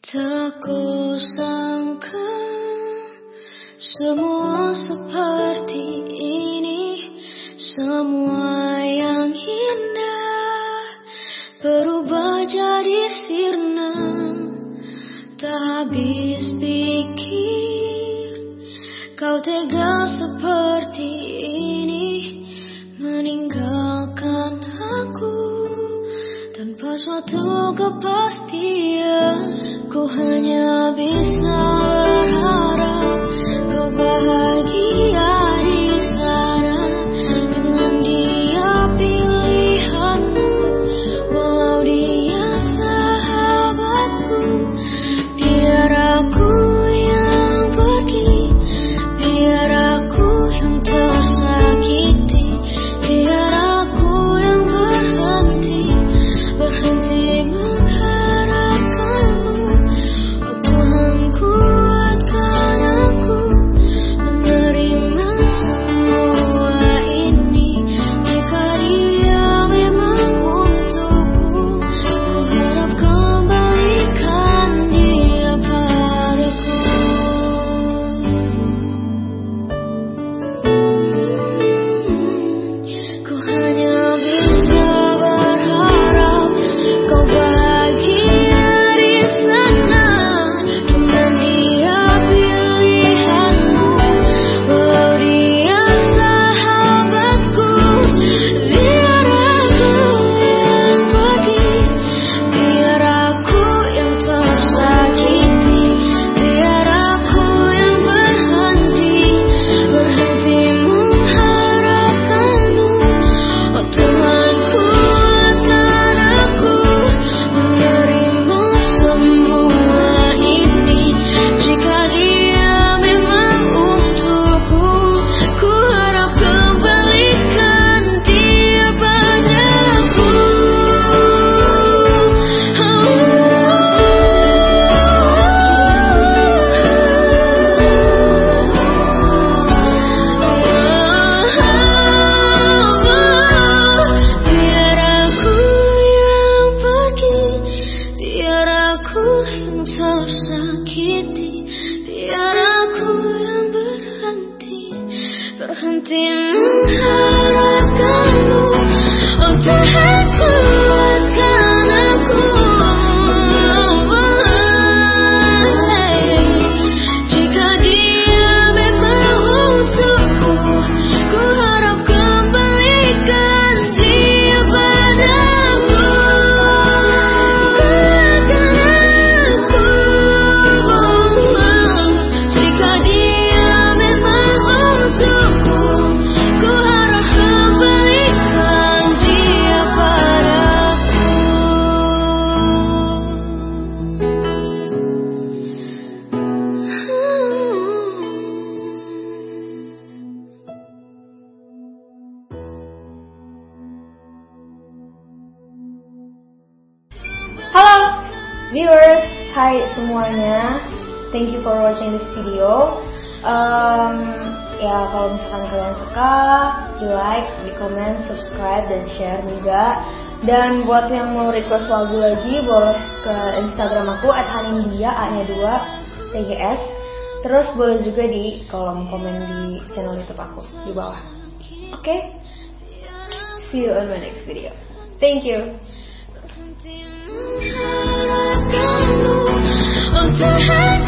Tak kusangka semua seperti ini Semua yang indah berubah jadi sirna. Tak habis pikir kau tega seperti ini Meninggalkan aku tanpa suatu kepastian Ku hanya bisa Terhenti mengharapkanmu viewers, hai semuanya. Thank you for watching this video. Um, ya kalau misalkan kalian suka, di like, di comment, subscribe dan share juga. Dan buat yang mau request lagu lagi, boleh ke Instagram aku @hanindia a-nya 2 tgs. Terus boleh juga di kolom komen di channel YouTube aku di bawah. Oke? See you on my next video. Thank you. 的路，我走海。